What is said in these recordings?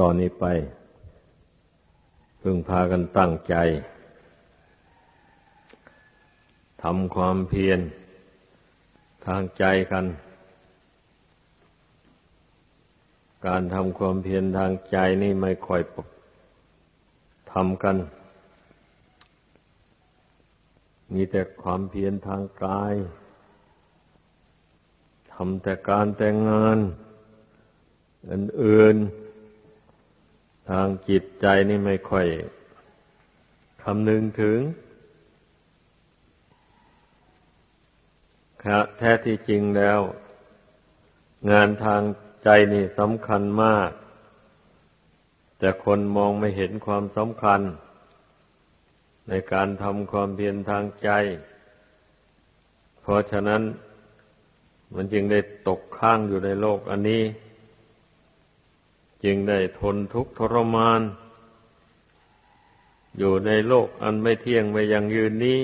ตอนนี้ไปพึงพากันตั้งใจทำความเพียรทางใจกัน การทำความเพียรทางใจนี่ไม่ค่อยทำกัน มีแต่ความเพียรทางกายทำแต่การแต่งงานอื่นๆ ทางจิตใจนี่ไม่ค่อยคำนึงถึงแท้ที่จริงแล้ว งานทางใจนี่สำคัญมาก แต่คนมองไม่เห็นความสำคัญ ในการทำความเพียรทางใจ เพราะฉะนั้นมันจึงได้ตกข้างอยู่ในโลกอันนี้ จึงได้ทนทุกข์ทรมาน อยู่ในโลกอันไม่เที่ยงไม่ยังยืนนี้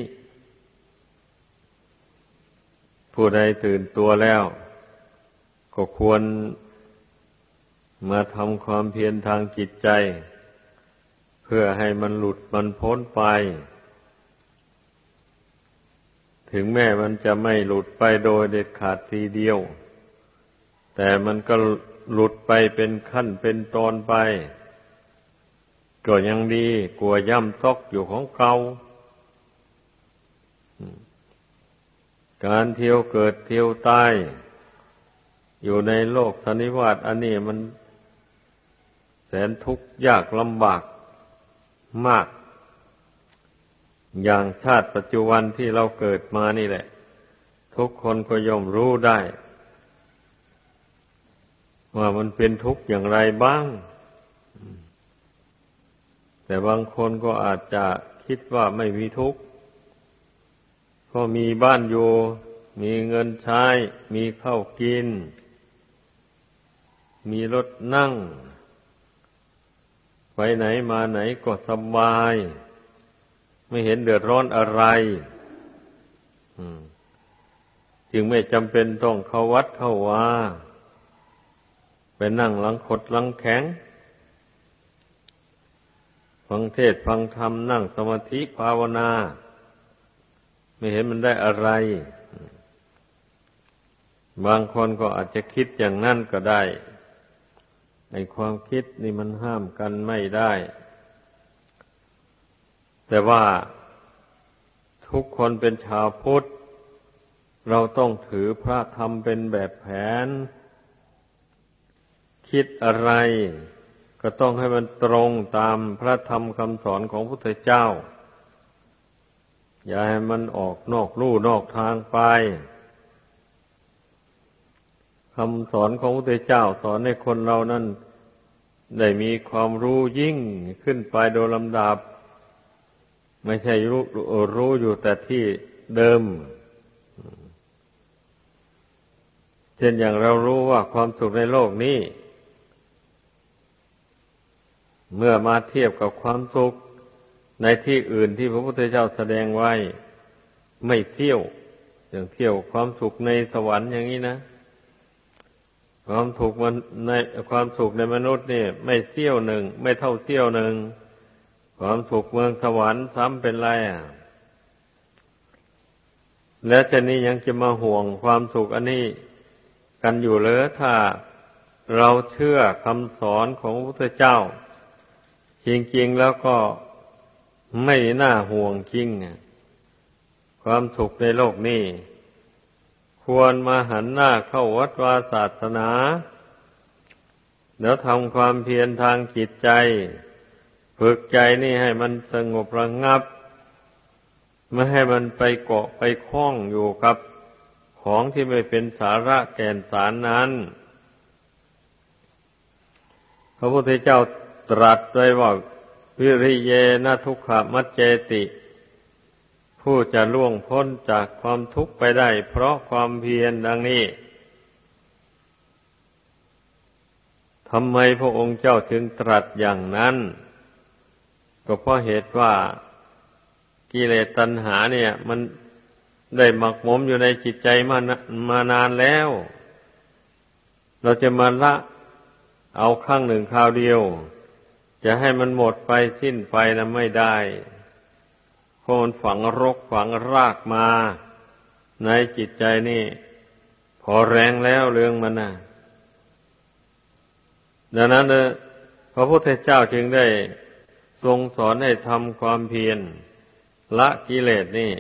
ผู้ใดตื่นตัวแล้ว ก็ควรมาทำความเพียรทางจิตใจ เพื่อให้มันหลุดมันพ้นไป ถึงแม้มันจะไม่หลุดไปโดยเด็ดขาดทีเดียว แต่มันก็ หลุดไปเป็นขั้นเป็นตอนไป ก็ยังดีกลัวย่ำซอกอยู่ของเขาการเที่ยวเกิดเที่ยวตายอยู่ในโลกสันนิวาตอันนี้มันแสนทุกข์ยากลำบากมาก อย่างชาติปัจจุบันที่เราเกิดมานี่แหละ ทุกคนก็ย่อมรู้ได้ ว่ามันเป็นทุกข์อย่างไรบ้าง แต่บางคนก็อาจจะคิดว่าไม่มีทุกข์ก็มีบ้านอยู่ มีเงินใช้ มีข้าวกิน มีรถนั่ง ไปไหนมาไหนก็สบาย ไม่เห็นเดือดร้อนอะไรจึงไม่จำเป็นต้องเข้าวัดเข้าว่า นั่งหลังขดหลังแข็ง ฟังเทศฟังธรรมนั่งสมาธิภาวนา ไม่เห็นมันได้อะไร บางคนก็อาจจะคิดอย่างนั้นก็ได้ในความคิดนี่มันห้ามกันไม่ได้ แต่ว่าทุกคนเป็นชาวพุทธ เราต้องถือพระธรรมเป็นแบบแผน คิดอะไร ก็ต้องให้มันตรงตามพระธรรมคำสอนของพระพุทธเจ้า อย่าให้มันออกนอกลู่นอกทางไปคำสอนของพระพุทธเจ้าสอนให้คนเรานั้นได้มีความรู้ยิ่งขึ้นไปโดยลำดับ ไม่ใช่รู้รู้อยู่แต่ที่เดิม เช่นอย่างเรารู้ว่าความสุขในโลกนี้ เมื่อมาเทียบกับความสุขในที่อื่นที่พระพุทธเจ้าแสดงไว้ ไม่เที่ยว อย่างเที่ยวความสุขในสวรรค์อย่างนี้นะ ความถูกมันในความสุขในมนุษย์นี่ไม่เที่ยวหนึ่ง ไม่เท่าเที่ยวหนึ่ง ความสุขเมืองสวรรค์ซ้ำเป็นไรอะแล้วจะนี้ยังจะมาห่วงความสุขอันนี้กันอยู่เลยถ้าเราเชื่อคำสอนของพระพุทธเจ้า จริงๆแล้วก็ไม่น่าห่วงจริงความสุขในโลกนี้ ควรมาหันหน้าเข้าวัดวาศาสนา แล้วทำความเพียรทางจิตใจ ฝึกใจนี่ให้มันสงบระงงับ ไม่ให้มันไปเกาะไปคล้องอยู่กับ ของที่ไม่เป็นสาระแก่นสารนั้น พระพุทธเจ้า ตรัสไว้ว่าวิริเยนะทุกขมัจเจติ ผู้จะล่วงพ้นจากความทุกข์ไปได้ เพราะความเพียรดังนี้ทำไมพระองค์เจ้าถึงตรัสอย่างนั้น ก็เพราะเหตุว่ากิเลสตัณหาเนี่ย มันได้หมักหมมอยู่ในจิตใจมามานานแล้ว เราจะมาละเอาครั้งหนึ่งคราวเดียว จะให้มันหมดไปสิ้นไปนะไม่ได้เพราะมันฝังรกฝังรากมา ในจิตใจนี่ พอแรงแล้วเรื่องมันนะดังนั้นพระพุทธเจ้าจึงได้ทรงสอนให้ทำความเพียรละกิเลสนี่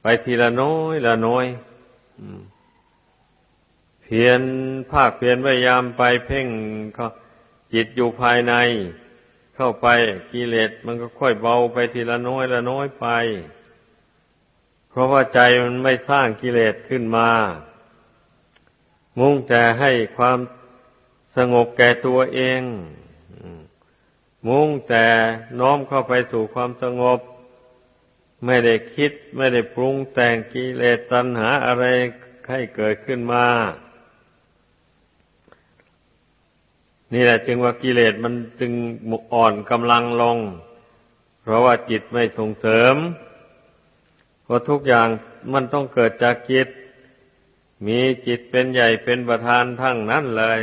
ไปทีละน้อยละน้อยเพียรภาคเพียรพยายามไปเพ่งจิตอยู่ภายใน เข้าไปกิเลสมันก็ค่อยเบาไปทีละน้อยละน้อยไป เพราะว่าใจมันไม่สร้างกิเลสขึ้นมา มุ่งแต่ให้ความสงบแก่ตัวเอง มุ่งแต่น้อมเข้าไปสู่ความสงบ ไม่ได้คิดไม่ได้ปรุงแต่งกิเลสตัณหาอะไรให้เกิดขึ้นมา นี่แหละจึงว่ากิเลสมันจึงหมกอ่อนกำลังลง เพราะว่าจิตไม่ส่งเสริมเพราะทุกอย่างมันต้องเกิดจากจิต มีจิตเป็นใหญ่เป็นประธานทั้งนั้นเลย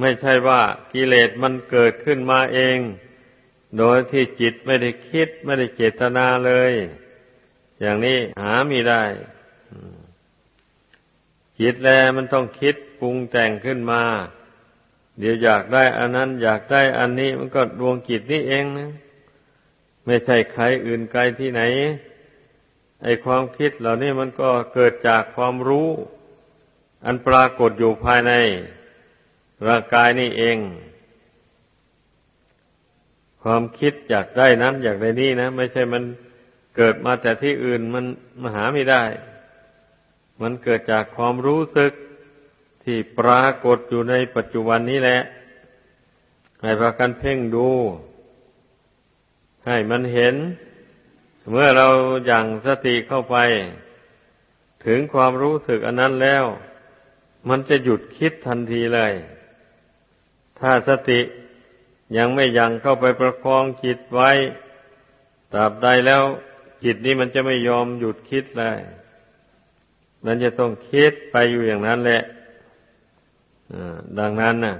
ไม่ใช่ว่ากิเลสมันเกิดขึ้นมาเอง โดยที่จิตไม่ได้คิดไม่ได้เจตนาเลย อย่างนี้หาไม่ได้ จิตแลมันต้องคิดปรุงแต่งขึ้นมา เดี๋ยวอยากได้อันนั้น อยากได้อันนี้มันก็ดวงจิตนี่เองนะไม่ใช่ใครอื่นไกลที่ไหน ไอความคิดเหล่านี้มันก็เกิดจากความรู้ อันปรากฏอยู่ภายใน ร่างกายนี่เอง ความคิดอยากได้นั้น อยากได้นี่นะไม่ใช่มันเกิดมาแต่ที่อื่นมันมหาไม่ได้ มันเกิดจากความรู้สึกที่ปรากฏอยู่ในปัจจุบันนี้แหละให้พากันเพ่งดู ให้มันเห็น เมื่อเราอย่างสติเข้าไป ถึงความรู้สึกอันนั้นแล้ว มันจะหยุดคิดทันทีเลย ถ้าสติยังไม่ยังเข้าไปประคองจิตไว้ตราบใดแล้ว จิตนี้มันจะไม่ยอมหยุดคิดเลย มันจะต้องคิดไปอยู่อย่างนั้นแหละดังนั้นน่ะ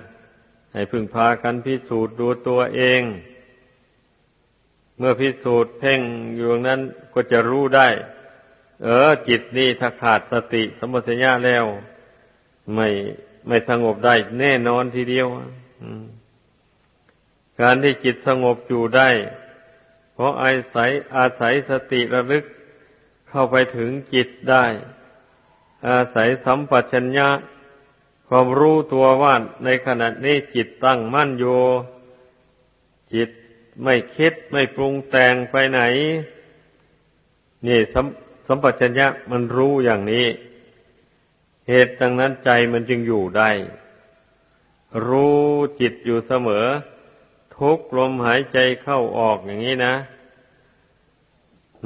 ให้พึงพากันพิสูจน์ดูตัวเอง เมื่อพิสูจน์เพ่งอยู่อย่างนั้นก็จะรู้ได้ เออ จิตนี่ถ้าขาดสติสมมติญาแล้ว ไม่ไม่สงบได้แน่นอนทีเดียวการที่จิตสงบอยู่ได้ เพราะอาศัยอาศัยสติระลึกเข้าไปถึงจิตได้ อาศัยสัมปชัญญะความรู้ตัวว่าในขณะนี้จิตตั้งมั่นอยู่ จิตไม่คิดไม่ปรุงแต่งไปไหน นี่สัมสัมปชัญญะมันรู้อย่างนี้ เหตุดังนั้นใจมันจึงอยู่ได้ รู้จิตอยู่เสมอ ทุกลมหายใจเข้าออกอย่างนี้นะ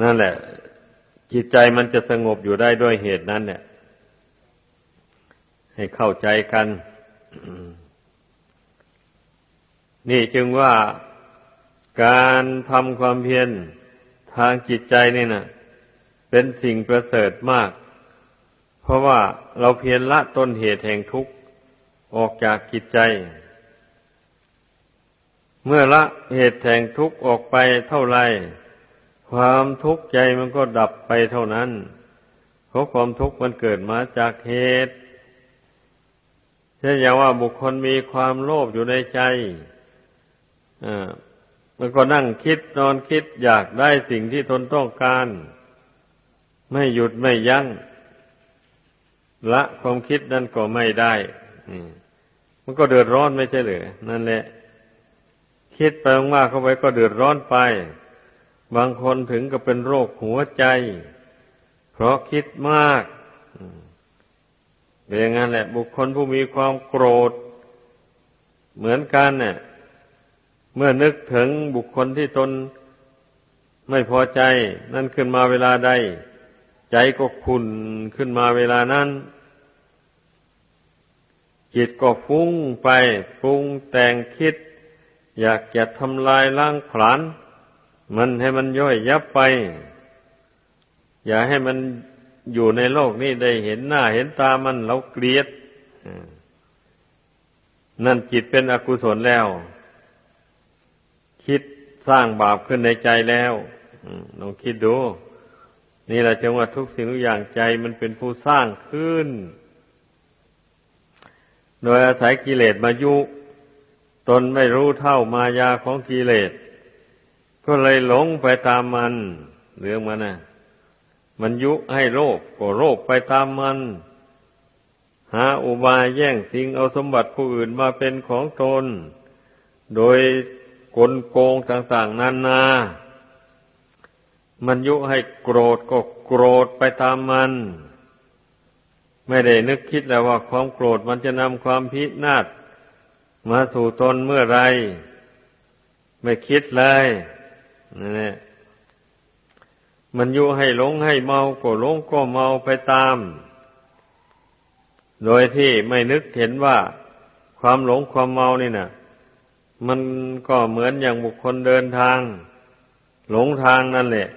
นั่นแหละ จิตใจมันจะสงบอยู่ได้ด้วยเหตุนั้นเนี่ย ให้เข้าใจกัน นี่จึงว่าการทำความเพียรทางจิตใจนี่นะเป็นสิ่งประเสริฐมาก เพราะว่าเราเพียรละต้นเหตุแห่งทุกข์ออกจากจิตใจ เมื่อละเหตุแห่งทุกข์ออกไปเท่าไรความทุกข์ใจมันก็ดับไปเท่านั้น เพราะความทุกข์มันเกิดมาจากเหตุ เช่นอย่างว่าบุคคลมีความโลภอยู่ในใจอ่ามันก็นั่งคิดนอนคิดอยากได้สิ่งที่ตนต้องการ ไม่หยุดไม่ยัง้งละความคิดนั่นก็ไม่ได้มันก็เดือดร้อนไม่ใช่หรือนั่นแหละ คิดไปมากเข้าไปก็เดือดร้อนไป บางคนถึงกับเป็นโรคหัวใจ เพราะคิดมาก เป็นอย่างนั้นแหละ บุคคลผู้มีความโกรธ เหมือนกันเนี่ยเมื่อนึกถึงบุคคลที่ตนไม่พอใจ นั่นขึ้นมาเวลาใด ใจก็ขุนขึ้นมาเวลานั้นจิตก็ฟุ้งไปปรุงแต่งคิด อยากจะทำลายล้างผลาญมันให้มันย่อยยับไป อย่าให้มัน อยู่ในโลกนี้ได้เห็นหน้าเห็นตามันเราเกลียดนั่นจิตเป็นอกุศลแล้ว คิดสร้างบาปขึ้นในใจแล้วลองคิดดู นี่แหละจังว่าทุกสิ่งทุกอย่างใจมันเป็นผู้สร้างขึ้น โดยอาศัยกิเลสมายุ ตนไม่รู้เท่ามายาของกิเลส ก็เลยหลงไปตามมัน เรื่องมันนะ มันยุให้โลภก็โลภไปตามมัน หาอุบายแย่งสิ่งเอาสมบัติผู้อื่นมาเป็นของตน โดยกลโกงต่างๆนานา มันยุให้โกรธก็โกรธไปตามมัน ไม่ได้นึกคิดแล้วว่าความโกรธมันจะนำความพินาศมาสู่ตนเมื่อไร ไม่คิดเลยนี่แหละ มันยุให้หลงให้เมาก็หลงก็เมาไปตาม โดยที่ไม่นึกเห็นว่าความหลงความเมานี่นะ่ะ มันก็เหมือนอย่างบุคคลเดินทาง หลงทางนั่นแหละ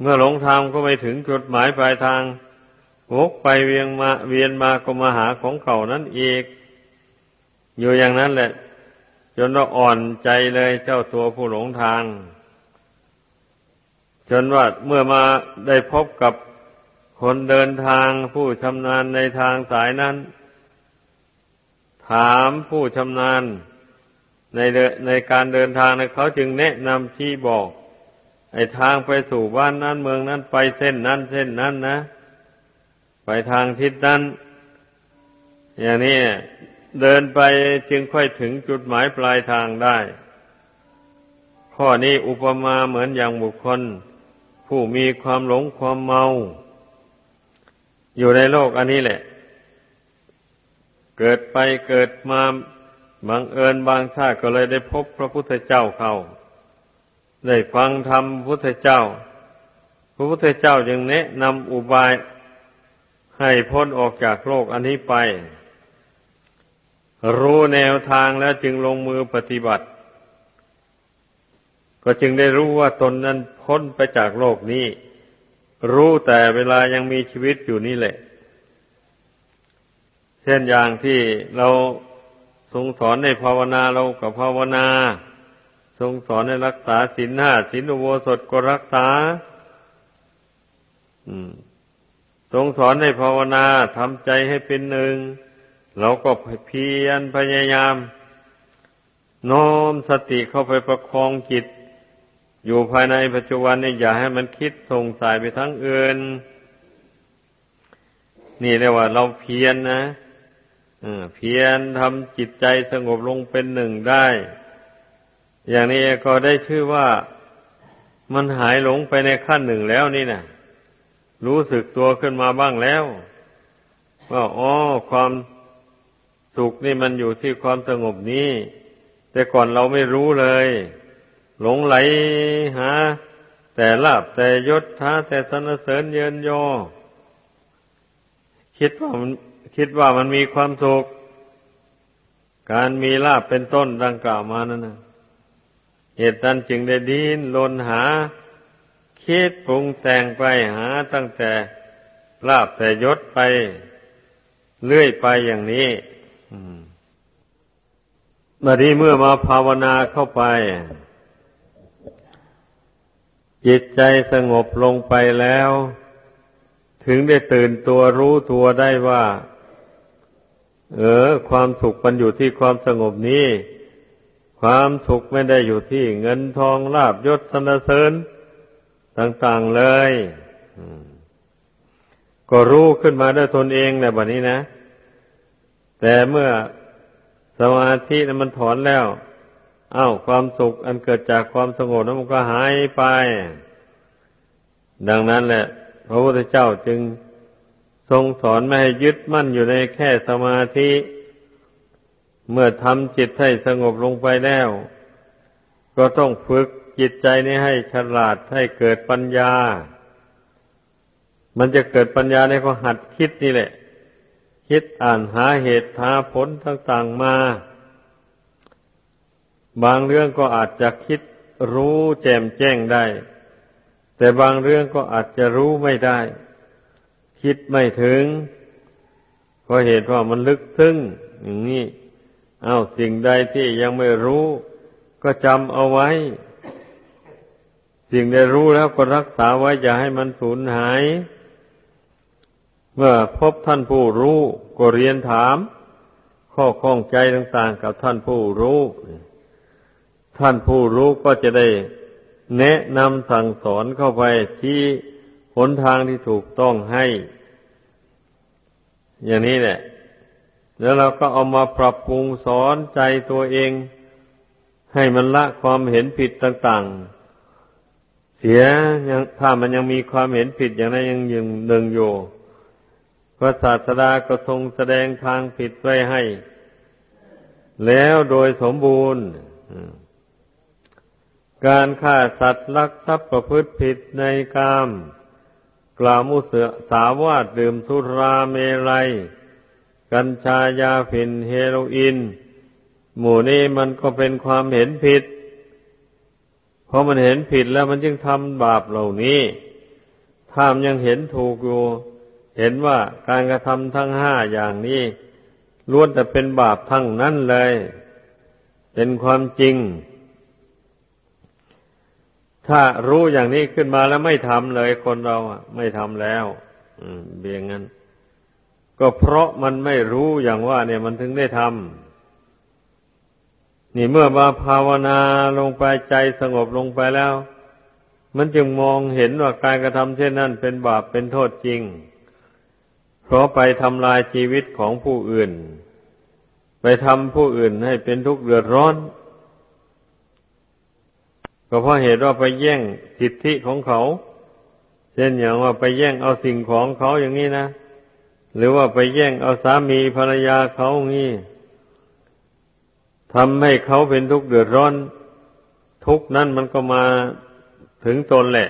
เมื่อหลงทางก็ไม่ถึงจุดหมายปลายทางวกไปเวียงมาเวียนมาก็มาหาของเก่านั้นอีก อยู่อย่างนั้นแหละ จนเราอ่อนใจเลยเจ้าตัวผู้หลงทาง จนว่าเมื่อมาได้พบกับคนเดินทางผู้ชำนาญในทางสายนั้น ถามผู้ชำนาญในในการเดินทางเขาจึงแนะนำที่บอก ไอ้ทางไปสู่บ้านนั้นเมืองนั้นไปเส้นนั้นเส้นนั้นนะ ไปทางทิศนั้น อย่างนี้เดินไปจึงค่อยถึงจุดหมายปลายทางได้ ข้อนี้อุปมาเหมือนอย่างบุคคล ผู้มีความหลงความเมา อยู่ในโลกอันนี้แหละ เกิดไปเกิดมาบังเอิญบางชาติก็เลยได้พบพระพุทธเจ้าเขาได้ฟังธรรมพระพุทธเจ้า พระพุทธเจ้าจึงแนะนำอุบาย ให้พ้นออกจากโลกอันนี้ไป รู้แนวทางแล้วจึงลงมือปฏิบัติ ก็จึงได้รู้ว่าตนนั้นพ้นไปจากโลกนี้ รู้แต่เวลายังมีชีวิตอยู่นี่แหละ เช่นอย่างที่เราทรงสอนในภาวนาเรากับภาวนา ทรงสอนในรักษาศีลห้าศีลอุโบสถก็รักษาทรงสอนในภาวนาทำใจให้เป็นหนึ่ง เราก็เพียรพยายาม น้อมสติเข้าไปประคองจิต อยู่ภายในปัจจุบันนี่อย่าให้มันคิดส่งสายไปทั้งอื่น นี่เรียกว่าเราเพียรนนะเพียรทำจิตใจสงบลงเป็นหนึ่งได้ อย่างนี้ก็ได้ชื่อว่ามันหายหลงไปในขั้นหนึ่งแล้วนี่นะรู้สึกตัวขึ้นมาบ้างแล้วว่าอ๋อความสุขนี่มันอยู่ที่ความสงบนี้ แต่ก่อนเราไม่รู้เลย หลงไหลหา แต่ลาบแต่ยศหาแต่สนเสริญเยินยอ คิดว่ามันคิดว่ามันมีความสุขการมีลาบเป็นต้นดังกล่าวมานั่นนะเหตุนั้นจึงได้ดินลนหา คิดปรุงแต่งไปหาตั้งแต่ลาบแต่ยศไปเลื่อยไปอย่างนี้บัดนี้เมื่อมาภาวนาเข้าไป จิตใจสงบลงไปแล้ว ถึงได้ตื่นตัวรู้ตัวได้ว่า เออ ความสุขมันอยู่ที่ความสงบนี้ ความสุขไม่ได้อยู่ที่เงินทองลาบยศสนเสริญ ต่างๆเลยก็รู้ขึ้นมาได้ตนเองในบัดนี้นะ แต่เมื่อสมาธินั้นมันถอนแล้ว อา้าวความสุขอันเกิดจากความสงบนั้นมันก็หายไป ดังนั้นแหละ พระพุทธเจ้าจึงทรงสอนไม่ให้ยึดมั่นอยู่ในแค่สมาธิ เมื่อทำจิตให้สงบลงไปแล้ว ก็ต้องฝึกจิตใจนี้ให้ฉลาดให้เกิดปัญญา มันจะเกิดปัญญาในข้อหัดคิดนี่แหละ คิดอ่านหาเหตุหาผลต่างๆมา บางเรื่องก็อาจจะคิดรู้แจ่มแจ้งได้ แต่บางเรื่องก็อาจจะรู้ไม่ได้ คิดไม่ถึง เพราะเหตุว่ามันลึกซึ้งอย่างนี้เอาสิ่งใดที่ยังไม่รู้ ก็จำเอาไว้ สิ่งใดรู้แล้วก็รักษาไว้อย่าให้มันสูญหาย เมื่อพบท่านผู้รู้ ก็เรียนถาม ข้อข้องใจต่างๆ กับท่านผู้รู้ ท่านผู้รู้ก็จะได้แนะนำสั่งสอนเข้าไปที่หนทางที่ถูกต้องให้ อย่างนี้แหละ แล้วเราก็เอามาปรับปรุงสอนใจตัวเอง ให้มันละความเห็นผิดต่าง ๆ เสียยังถ้ามันยังมีความเห็นผิดอย่างนั้นยังยังหนึ่งอยู่พระศาสดาก็ทรงแสดงทางผิดไว้ให้ แล้วโดยสมบูรณ์ การฆ่าสัตว์ลักทรัพย์ประพฤติผิดในกามกล่าวมุเสสาวาดดื่มสุราเมลัย กัญชายาฝิ่นเฮโรอีนหมู่นี้มันก็เป็นความเห็นผิด เพราะมันเห็นผิดแล้วมันจึงทำบาปเหล่านี้ถ้ามยังเห็นถูกอยู่ เห็นว่าการกระทำทั้งห้าอย่างนี้ล้วนแต่เป็นบาปทั้งนั้นเลย เป็นความจริง ถ้ารู้อย่างนี้ขึ้นมาแล้วไม่ทำเลยคนเราอะ ไม่ทำแล้วเบียงงั้น ก็เพราะมันไม่รู้อย่างว่า เนี่ยมันถึงได้ทำนี่เมื่อมาภาวนาลงไปใจสงบลงไปแล้ว มันจึงมองเห็นว่าการกระทำเช่นนั้น เป็นบาปเป็นโทษจริง เพราะไปทำลายชีวิตของผู้อื่น ไปทำผู้อื่นให้เป็นทุกข์เดือดร้อน ก็เพราะเหตุว่าไปแย่งสิทธิของเขา เช่นอย่างว่าไปแย่งเอาสิ่งของเขาอย่างนี้นะ หรือว่าไปแย่งเอาสามีภรรยาเขาอย่างนี้ทำให้เขาเป็นทุกข์เดือดร้อน ทุกข์นั้นมันก็มาถึงตนแหละ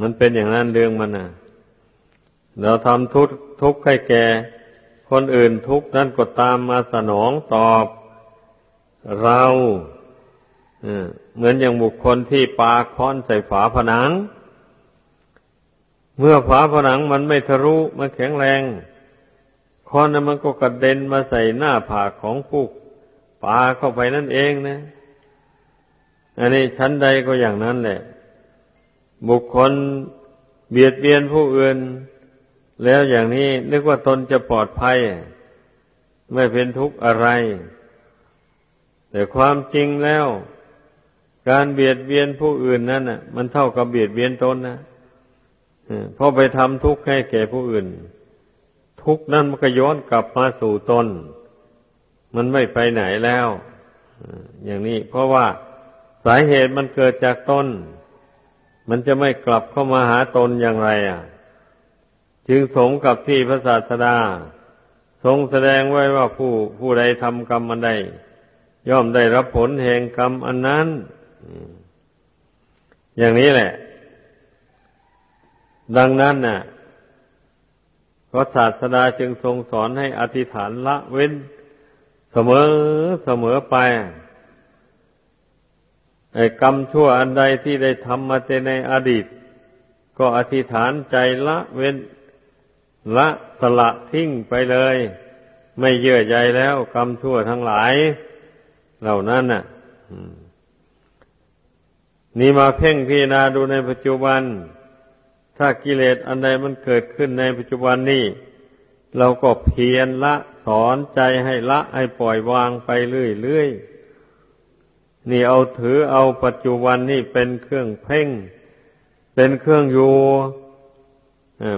มันเป็นอย่างนั้นเรื่องมันนะเราทำทุกข์ทุกข์ให้แก่คนอื่นทุกข์นั้นก็ตามมาสนองตอบ เรา เหมือนอย่างบุคคลที่ปาค้อนใส่ฝาผนัง เมื่อฝาผนังมันไม่ทะลุมันแข็งแรงค้อนนั้นมันก็กระเด็นมาใส่หน้าผากของผู้ปาเข้าไปนั่นเองนะ อันนี้ชั้นใดก็อย่างนั้นแหละ บุคคลเบียดเบียนผู้อื่น แล้วอย่างนี้นึกว่าตนจะปลอดภัย ไม่เป็นทุกข์อะไร แต่ความจริงแล้ว การเบียดเบียนผู้อื่นนั่นน่ะ มันเท่ากับเบียดเบียนตนนะเพราะไปทำทุกข์ให้แก่ผู้อื่น ทุกข์นั้นมันก็ย้อนกลับมาสู่ตน มันไม่ไปไหนแล้วอย่างนี้ เพราะว่าสาเหตุมันเกิดจากตนมันจะไม่กลับเข้ามาหาตนอย่างไรอะ จึงสงกับที่พระศาสดา ทรงแสดงไว้ว่าผู้ผู้ใดทำกรรมอันใดย่อมได้รับผลแห่งกรรมอันนั้น อย่างนี้แหละ ดังนั้นน่ะพระศาสดาจึงทรงสอนให้อธิษฐานละเว้น เสมอเสมอไปไอ้กรรมชั่วอันใดที่ได้ทำมาในอดีต ก็อธิษฐานใจละเว้น ละสละทิ้งไปเลย ไม่เยื่อใยแล้ว กรรมชั่วทั้งหลาย เหล่านั้นน่ะ นี่มาเพ่งพิจารณาดูในปัจจุบัน ถ้ากิเลสอันใดมันเกิดขึ้นในปัจจุบันนี้ เราก็เพียรละสอนใจให้ละให้ปล่อยวางไปเรื่อยๆ นี่เอาถือเอาปัจจุบันนี่เป็นเครื่องเพ่ง เป็นเครื่องอยู่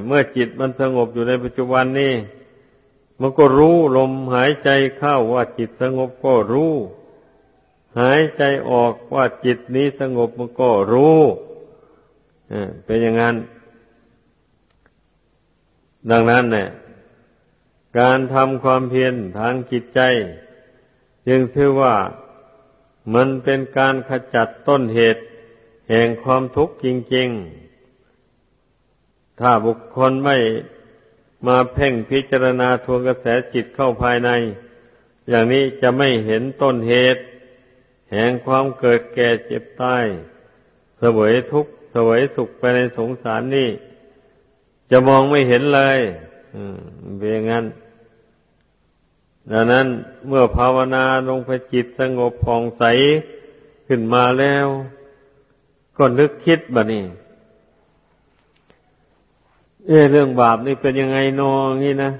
เมื่อจิตมันสงบอยู่ในปัจจุบันนี่มันก็รู้ลมหายใจเข้าว่าจิตสงบก็รู้ หายใจออกว่าจิตนี้สงบมันก็รู้เป็นอย่างนั้น ดังนั้นเนี่ยการทำความเพียรทางจิตใจ จึงชื่อว่ามันเป็นการขจัดต้นเหตุแห่งความทุกข์จริง ๆ ถ้าบุคคลไม่มาเพ่งพิจารณาทวงกระแสจิตเข้าภายใน อย่างนี้จะไม่เห็นต้นเหตุ แห่งความเกิดแก่เจ็บตายเสวยทุกข์เสวยสุขไปในสงสารนี่จะมองไม่เห็นเลยเป็นอย่างนั้น ดังนั้นเมื่อภาวนาลงไปจิตสงบผ่องใสขึ้นมาแล้ว ก็นึกคิดบะนี่เออเรื่องบาปนี่เป็นยังไงนองี้นะ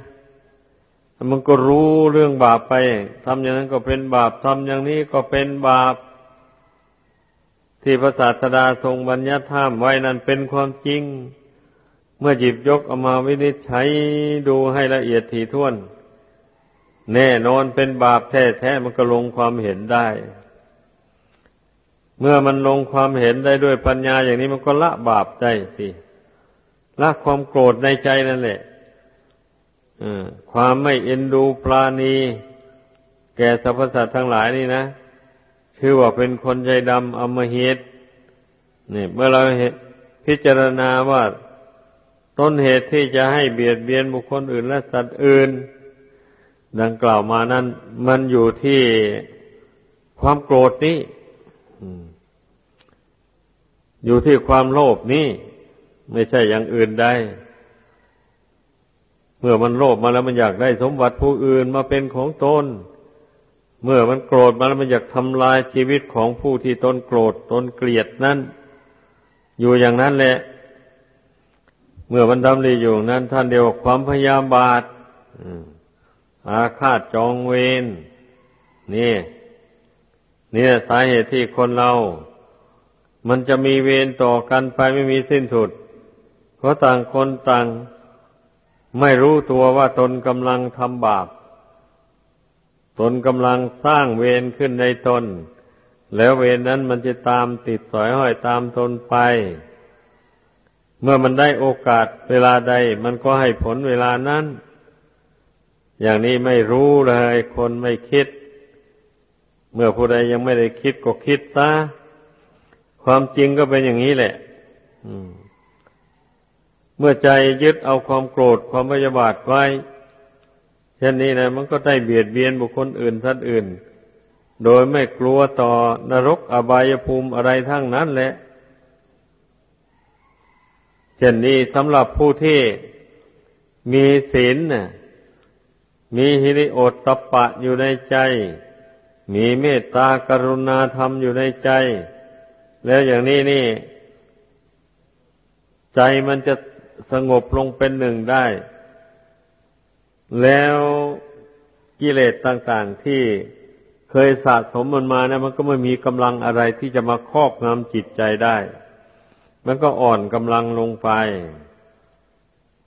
มันก็รู้เรื่องบาปไปทำอย่างนั้นก็เป็นบาปทำอย่างนี้ก็เป็นบาป ที่พระศาสดาทรงบัญญัติห้ามไว้นั้นเป็นความจริง เมื่อหยิบยกเอามาวินิจฉัยดูให้ละเอียดถี่ถ้วน แน่นอนเป็นบาปแท้ๆมันก็ลงความเห็นได้ เมื่อมันลงความเห็นได้ด้วยปัญญาอย่างนี้มันก็ละบาปได้สิละความโกรธในใจนั่นแหละ ความไม่เอ็นดูปลาณี แก่สรรพสัตว์ทั้งหลายนี่นะคือว่าเป็นคนใจดำอมหิตนี่ เมื่อเราพิจารณาว่าต้นเหตุที่จะให้เบียดเบียนบุคคลอื่นและสัตว์อื่น ดังกล่าวมานั้น มันอยู่ที่ความโกรธนี้อยู่ที่ความโลภนี้ ไม่ใช่อย่างอื่นได้ เมื่อมันโลภมาแล้วมันอยากได้สมบัติผู้อื่นมาเป็นของตน เมื่อมันโกรธมาแล้วมันอยากทำลายชีวิตของผู้ที่ตนโกรธตนเกลียดนั้น อยู่อย่างนั้นแหละ เมื่อมันดำริอยู่นั้น ท่านเดียวความพยายามบาทอาฆาตจองเวรนี่นี่สาเหตุที่คนเรา มันจะมีเวรต่อกันไปไม่มีสิ้นสุด เพราะต่างคนต่าง ไม่รู้ตัวว่าตนกำลังทำบาป ตนกำลังสร้างเวรขึ้นในตน แล้วเวรนั้นมันจะตามติดสอยห้อยตามตนไป เมื่อมันได้โอกาสเวลาใด มันก็ให้ผลเวลานั้น อย่างนี้ไม่รู้เลย คนไม่คิด เมื่อผู้ใดยังไม่ได้คิดก็คิดซะความจริงก็เป็นอย่างนี้แหละ อืม เมื่อใจยึดเอาความโกรธความพยาบาทไว้ เช่นนี้นะมันก็ได้เบียดเบียนบุคคลอื่นท่านอื่น โดยไม่กลัวต่อนรกอบายภูมิอะไรทั้งนั้นแหละ เช่นนี้สำหรับผู้ที่มีศีลน่ะมีฮิริโอตตปะอยู่ในใจ มีเมตตากรุณาธรรมอยู่ในใจ แล้วอย่างนี้นี่ ใจมันจะ สงบลงเป็นหนึ่งได้ แล้วกิเลสต่างๆที่เคยสะสมมันมาเนี่ยมันก็ไม่มีกำลังอะไรที่จะมาครอบงำจิตใจได้ มันก็อ่อนกำลังลงไป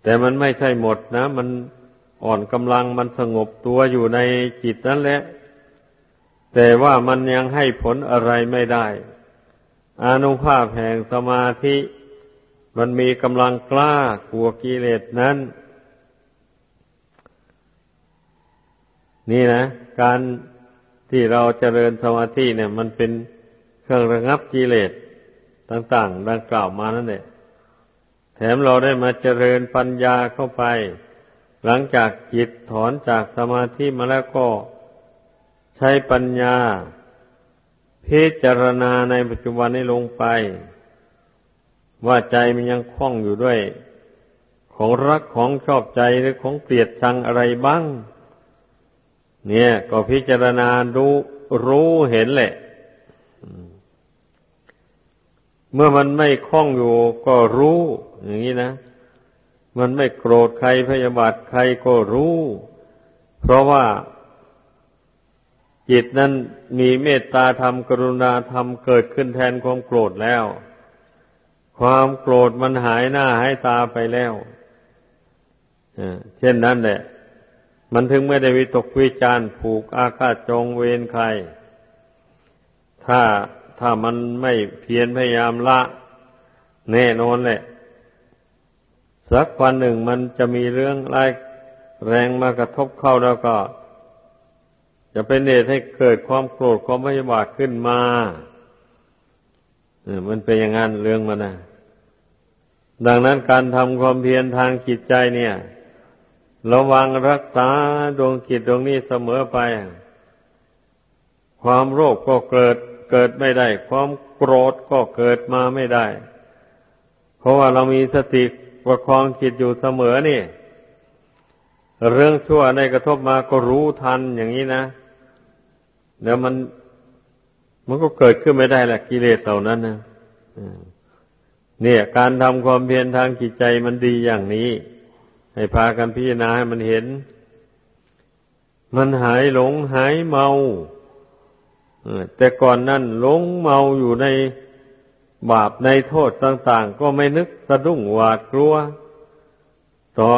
แต่มันไม่ใช่หมดนะ มันอ่อนกำลังมันสงบตัวอยู่ในจิตนั่นแหละ แต่ว่ามันยังให้ผลอะไรไม่ได้ อานุภาพแห่งสมาธิ มันมีกำลังกล้ากลัวกิเลสนั้น นี่นะ การที่เราจเจริญสมาธิเนี่ย มันเป็นเครื่องระงับกิเลสต่าง ๆ ดังกล่าวมานั่นแหละแถมเราได้มาเจริญปัญญาเข้าไป หลังจากจิตถอนจากสมาธิมาแล้วก็ใช้ปัญญาพิจารณาในปัจจุบันนี้ลงไป ว่าใจมันยังคล้องอยู่ด้วย ของรักของชอบใจหรือของเกลียดชังอะไรบ้าง เนี่ย ก็พิจารณาดูรู้เห็นแหละ เมื่อมันไม่คล้องอยู่ก็รู้ อย่างนี้นะ มันไม่โกรธใครพยาบาทใครก็รู้ เพราะว่าจิตนั้นมีเมตตาธรรมกรุณาธรรมเกิดขึ้นแทนความโกรธแล้ว ความโกรธมันหายหน้าหายตาไปแล้วเช่นนั้นแหละ มันถึงไม่ได้วิตกวิจารผูกอาฆาตจองเวรใคร ถ้าถ้ามันไม่เพียรพยายามละ แน่นอนแหละ สักวันหนึ่งมันจะมีเรื่องไรแรงมากระทบเข้าแล้วก็ จะเป็นเหตุให้เกิดความโกรธความพยาบาทขึ้นมามันเป็นอย่างนั้นเรื่องมันนะ ดังนั้นการทำความเพียรทางจิตใจเนี่ย ระวังรักษาดวงจิตดวงนี้เสมอไป ความโรคก็เกิดเกิดไม่ได้ ความโกรธก็เกิดมาไม่ได้ เพราะว่าเรามีสติประคองจิตอยู่เสมอนี่ เรื่องชั่วในกระทบมาก็รู้ทันอย่างนี้นะเดี๋ยวมันมันก็เกิดขึ้นไม่ได้แหละกิเลสเหล่านั้นนะ เนี่ย การทำความเพียรทางจิตใจมันดีอย่างนี้ ให้พากันพิจารณาให้มันเห็น มันหายหลงหายเมาแต่ก่อนนั้นหลงเมาอยู่ในบาปในโทษต่างๆ ก็ไม่นึกสะดุ้งหวาดกลัว ต่อ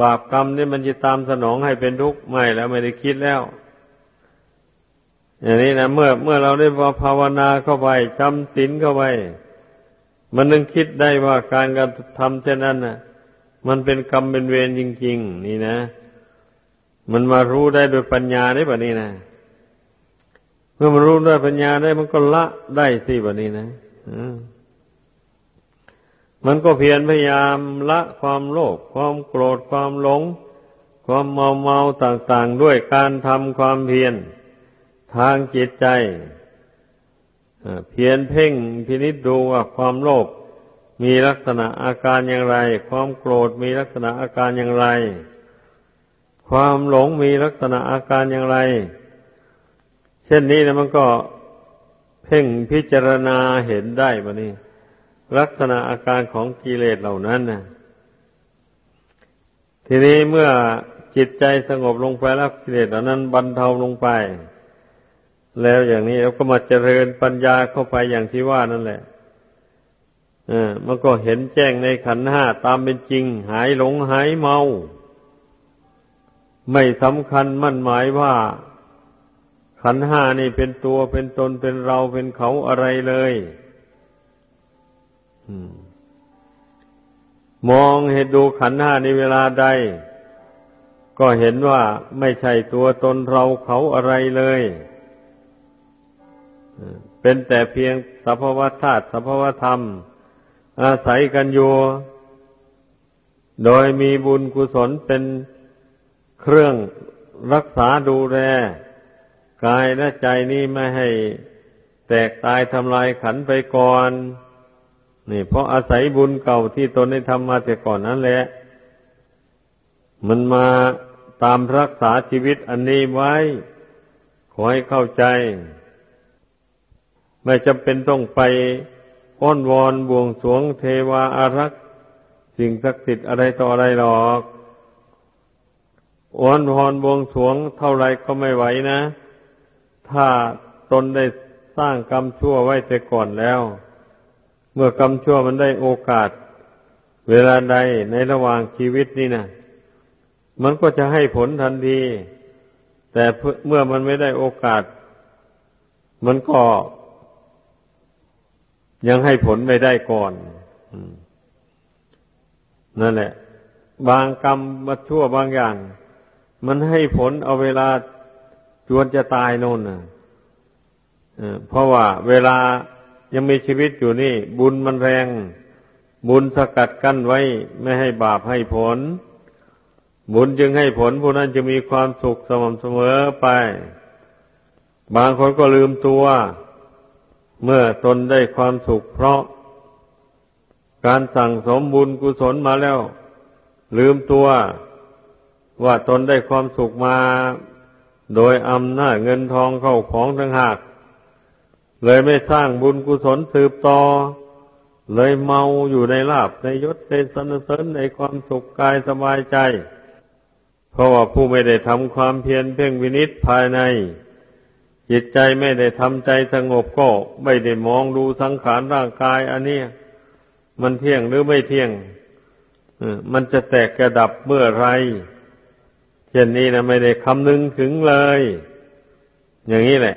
บาปกรรมนี่มันจะตามสนองให้เป็นทุกข์ไม่แล้วไม่ได้คิดแล้วอย่างนี้นะเมื่อเมื่อเราได้ภาวนาเข้าไปจำศีลเข้าไป มันนึงคิดได้ว่าการกระทำเช่นนั้นน่ะ มันเป็นกรรมเป็นเวรจริง ๆ นี่นะ มันมารู้ได้โดยปัญญาได้แบบนี้นะเมื่อมันรู้ด้วยปัญญาได้มันก็ละได้สิแบบนี้นะมันก็เพียรพยายามละความโลภความโกรธความหลง ความเมาเมาต่าง ๆ ด้วยการทำความเพียรทางจิตใจ เพียรเพ่งพินิจดูว่าความโลภมีลักษณะอาการอย่างไร ความโกรธมีลักษณะอาการอย่างไร ความหลงมีลักษณะอาการอย่างไร เช่นนี้นะมันก็เพ่งพิจารณาเห็นได้บะนี่ลักษณะอาการของกิเลสเหล่านั้นนะทีนี้เมื่อจิตใจสงบลงไปแล้วกิเลสเหล่านั้นบรรเทาลงไป แล้วอย่างนี้เราก็มาเจริญปัญญาเข้าไปอย่างที่ว่านั่นแหละอ่ามันก็เห็นแจ้งในขันห้าตามเป็นจริง หายหลงหายเมา ไม่สำคัญมั่นหมายว่า ขันห้านี่เป็นตัวเป็นตนเป็นเราเป็นเขาอะไรเลยมองเห็นดูขันห้าในเวลาใด ก็เห็นว่าไม่ใช่ตัวตนเราเขาอะไรเลย เป็นแต่เพียงสภาวธาตุสภาวธรรม อาศัยกันอยู่โดยมีบุญกุศลเป็นเครื่องรักษาดูแลกายและใจนี้ไม่ให้แตกตายทำลายขันไปก่อน นี่ เพราะอาศัยบุญเก่าที่ตนได้ทำมาแต่ก่อนนั้นแหละ มันมาตามรักษาชีวิตอันนี้ไว้ ขอให้เข้าใจ ไม่จำเป็นต้องไปอ้อนวอนบวงสวงเทวาอารักษ์สิ่งศักดิ์สิทธิ์อะไรต่ออะไรหรอกอ้อนวอนบวงสวงเท่าไรก็ไม่ไหวนะ ถ้าตนได้สร้างกรรมชั่วไว้แต่ก่อนแล้ว เมื่อกรรมชั่วมันได้โอกาส เวลาใดในระหว่างชีวิตนี่นะมันก็จะให้ผลทันที แต่เมื่อมันไม่ได้โอกาส มันก็ ยังให้ผลไม่ได้ก่อนนั่นแหละ บางกรรมมาชั่วบางอย่าง มันให้ผลเอาเวลาจวนจะตายโน่นนะเพราะว่าเวลายังมีชีวิตอยู่นี่ บุญมันแรง บุญสกัดกั้นไว้ ไม่ให้บาปให้ผล บุญจึงให้ผลผู้นั้นจะมีความสุขสม่ำเสมอไป บางคนก็ลืมตัว เมื่อตนได้ความสุขเพราะ การสั่งสมบุญกุศลมาแล้ว ลืมตัวว่าตนได้ความสุขมา โดยอำนาจเงินทองเข้าของทั้งหากเลยไม่สร้างบุญกุศลสืบต่อ เลยเมาอยู่ในลาบในยศในสนเสริญในความสุขกายสบายใจ เพราะว่าผู้ไม่ได้ทำความเพียรเพ่งวินิจภายใน จิตใจไม่ได้ทำใจสงบก็ไม่ได้มองดูสังขารร่างกาย อันนี้มันเที่ยงหรือไม่เที่ยงมันจะแตกกระดับเมื่อไรเช่นนี้นะไม่ได้คำนึงถึงเลย อย่างนี้แหละ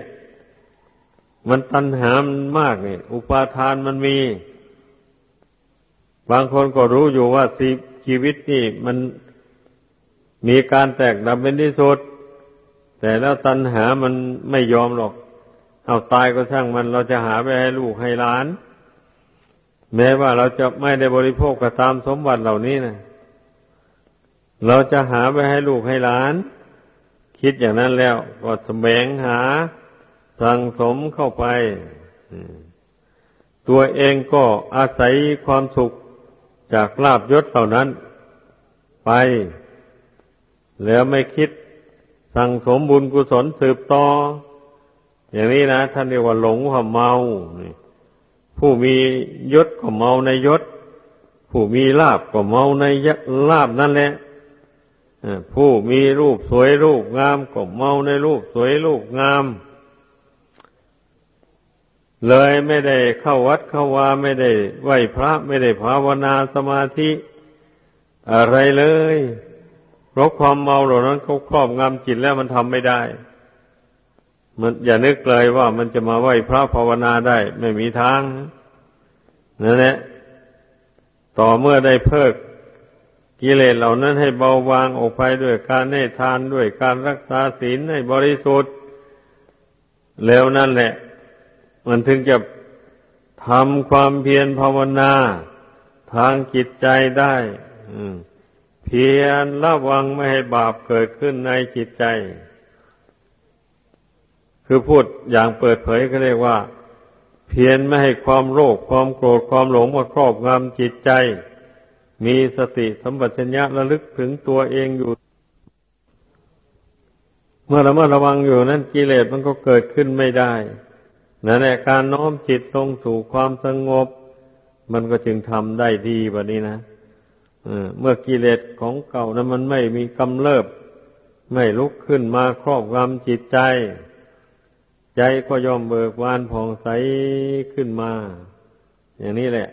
มันตัณหามันมากนี่อุปาทานมันมี บางคนก็รู้อยู่ว่าชีวิตนี่มันมีการแตกดับเป็นที่สุด แต่แล้วตัณหามันไม่ยอมหรอก เอาตายก็ช่างมันเราจะหาไปให้ลูกให้หลาน แม้ว่าเราจะไม่ได้บริโภคกระตามสมบัติเหล่านี้นะเราจะหาไปให้ลูกให้หลาน คิดอย่างนั้นแล้ว ก็แสวงหาสั่งสมเข้าไป ตัวเองก็อาศัยความสุขจากลาบยศเหล่านั้น ไป แล้วไม่คิด สั่งสมบุญกุศลสืบต่อ อย่างนี้นะท่านเรียกว่าหลงความเมาผู้มียศก็เมาในยศ ผู้มีลาบก็เมาในลาบนั่นแหละผู้มีรูปสวยรูปงามก็เมาในรูปสวยรูปงาม เลยไม่ได้เข้าวัดเข้าวาไม่ได้ไหวพระไม่ได้ภาวนาสมาธิ อะไรเลย เพราะความเมาเหล่านั้นเขาครอบงำจิตแล้วมันทำไม่ได้ มันอย่านึกเลยว่ามันจะมาไหวพระภาวนาได้ ไม่มีทางนั่นแหละต่อเมื่อได้เพิกกิเลสเหล่านั้นให้เบาบางออกไปด้วยการให้ทานด้วยการรักษาศีลให้บริสุทธิ์ แล้วนั่นแหละ มันถึงจะทำความเพียรภาวนา ทางจิตใจได้ เพียรระวังไม่ให้บาปเกิดขึ้นในจิตใจ คือพูดอย่างเปิดเผยก็เรียกว่า เพียรไม่ให้ความโลภความโกรธความหลงมาครอบงำจิตใจ มีสติสัมปชัญญะระลึกถึงตัวเองอยู่ เมื่อระมัดระวังอยู่นั้นกิเลสมันก็เกิดขึ้นไม่ได้นั่นแหละการน้อมจิตตรงสู่ความสงบ มันก็จึงทำได้ดีแบบนี้นะ เมื่อกิเลสของเก่านั้นมันไม่มีกำเริบ ไม่ลุกขึ้นมาครอบงำจิตใจ ใจก็ยอมเบิกบานผ่องใสขึ้นมา อย่างนี้แหละ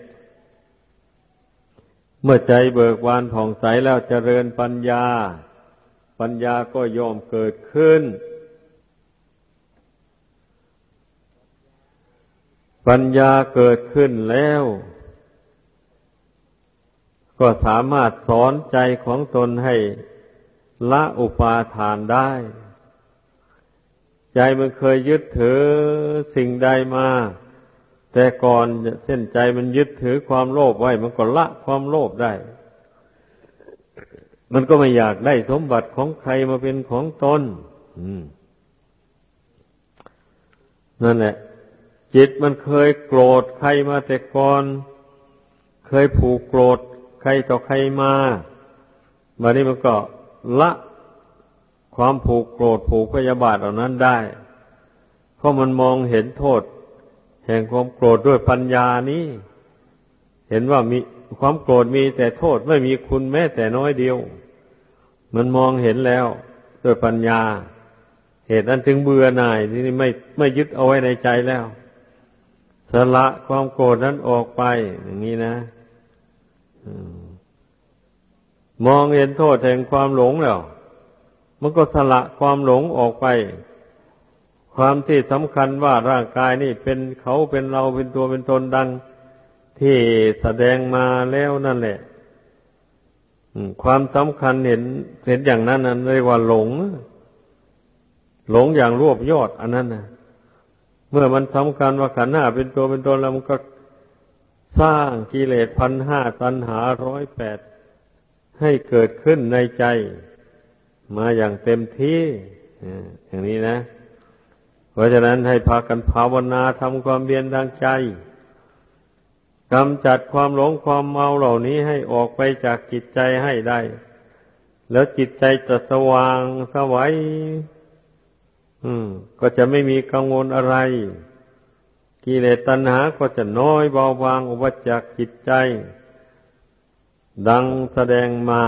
เมื่อใจเบิกบานผ่องใสแล้วเจริญปัญญา ปัญญาก็ยอมเกิดขึ้น ปัญญาเกิดขึ้นแล้ว ก็สามารถสอนใจของตนให้ละอุปาทานได้ ใจมันเคยยึดถือสิ่งใดมา แต่ก่อนเส้นใจมันยึดถือความโลภไว้ มันก็ละความโลภได้ มันก็ไม่อยากได้สมบัติของใครมาเป็นของตนนั่นแหละ จิตมันเคยโกรธใครมาแต่ก่อน เคยผูกโกรธ ใครต่อใครมาวันนี้มันก็ละความผูกโกรธผูกพยาบาทเหล่านั้นได้ เพราะมันมองเห็นโทษ แห่งความโกรธด้วยปัญญานี้ เห็นว่ามีความโกรธมีแต่โทษไม่มีคุณแม้แต่น้อยเดียว มันมองเห็นแล้วด้วยปัญญา เหตุนั้นถึงเบื่อหน่ายที่นี่ไม่ไม่ยึดเอาไว้ในใจแล้ว สละความโกรธนั้นออกไปอย่างนี้นะ มองเห็นโทษแห่งความหลงแล้ว มันก็สละความหลงออกไป ความที่สำคัญว่าร่างกายนี่เป็นเขาเป็นเราเป็นตัวเป็นตนดัง ที่แสดงมาแล้วนั่นแหละความสำคัญเห็นเห็นอย่างนั้นนั้นเรียกว่าหลง หลงอย่างรวบยอด อันนั้นนะเมื่อมันสำคัญว่าขันห้าเป็นตัวเป็นตนแล้วมันก็ สร้างกิเลสพันห้าตันหาร้อยแปดให้เกิดขึ้นในใจ มาอย่างเต็มที่อย่างนี้นะ เพราะฉะนั้นให้พากันภาวนาทำความเบียนทางใจกำจัดความหลงความเมาเหล่านี้ให้ออกไปจากจิตใจให้ได้ แล้วจิตใจจะสว่างสวัยอืม ก็จะไม่มีกังวลอะไร กิเลสตัณหาก็จะน้อยเบาบางอุปจากจิตใจ ดังแสดงมา